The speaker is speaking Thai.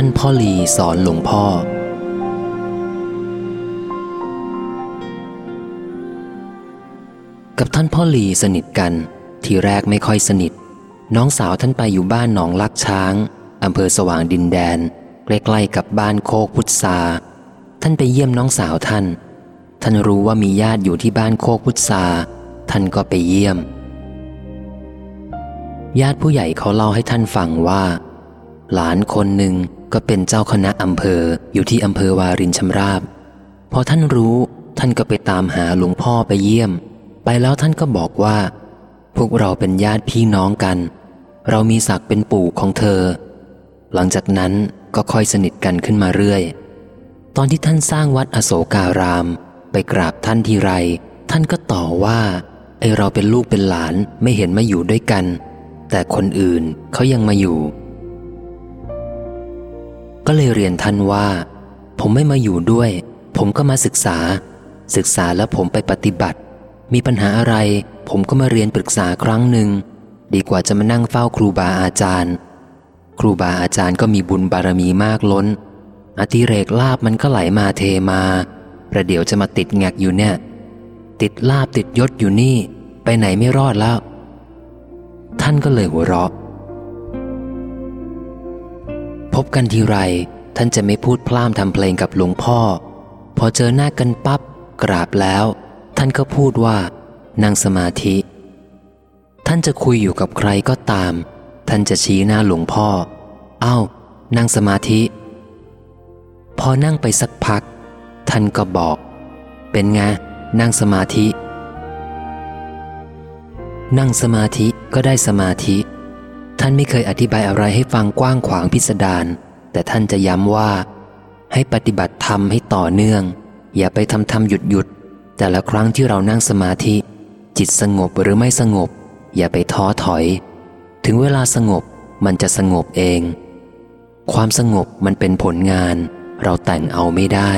ท่านพ่อลีสอนหลวงพ่อ กับท่านพ่อลีสนิทกัน ทีแรกไม่ค่อยสนิท น้องสาวท่านไปอยู่บ้านหนองลักช้างอำเภอสว่างดินแดนใกล้ๆกับบ้านโคกพุทธาท่านไปเยี่ยมน้องสาวท่าน ท่านรู้ว่ามีญาติอยู่ที่บ้านโคกพุทธาท่านก็ไปเยี่ยม ญาติผู้ใหญ่เขาเล่าให้ท่านฟังว่า หลานคนหนึ่ง ก็เป็นเจ้าคณะอำเภออยู่ที่อำเภอวารินชำราบ พอท่านรู้ท่านก็ไปตามหาหลวงพ่อไปเยี่ยม ไปแล้วท่านก็บอกว่า พวกเราเป็นญาติพี่น้องกัน เรามีศักดิ์เป็นปู่ของเธอ หลังจากนั้นก็ค่อยสนิทกันขึ้นมาเรื่อย ตอนที่ท่านสร้างวัดอโศการาม ไปกราบท่านทีไร ท่านก็ต่อว่าไอเราเป็นลูกเป็นหลานไม่เห็นมาอยู่ด้วยกัน แต่คนอื่นเขายังมาอยู่ ก็เลยเรียนท่านว่า ผมไม่มาอยู่ด้วย ผมก็มาศึกษา ศึกษาแล้วผมไปปฏิบัติ มีปัญหาอะไร ผมก็มาเรียนปรึกษาครั้งหนึ่ง ดีกว่าจะมานั่งเฝ้าครูบาอาจารย์ ครูบาอาจารย์ก็มีบุญบารมีมากล้น อติเรกลาบมันก็ไหลมาเทมา ประเดี๋ยวจะมาติดแงกอยู่เนี่ย ติดลาบติดยศอยู่นี่ ไปไหนไม่รอดแล้ว ท่านก็เลยหัวเราะ พบกันทีไร ท่านจะไม่พูดพล่ามทำเพลงกับหลวงพ่อ พอเจอหน้ากันปับ๊บกราบแล้ว ท่านก็พูดว่า นั่งสมาธิ ท่านจะคุยอยู่กับใครก็ตาม ท่านจะชี้หน้าหลวงพ่อ เอ้า นั่งสมาธิ พอนั่งไปสักพัก ท่านก็บอก เป็นไง นั่งสมาธิ นั่งสมาธิก็ได้สมาธิานไม่เคยอธิบายอะไรให้ฟังกว้างขวางพิสดารแต่ท่านจะย้ำว่า ให้ปฏิบัติธรรมให้ต่อเนื่อง อย่าไปทำทำหยุดหยุดแต่ละครั้งที่เรานั่งสมาธิ จิตสงบหรือไม่สงบ อย่าไปท้อถอย ถึงเวลาสงบมันจะสงบเอง ความสงบมันเป็นผลงาน เราแต่งเอาไม่ได้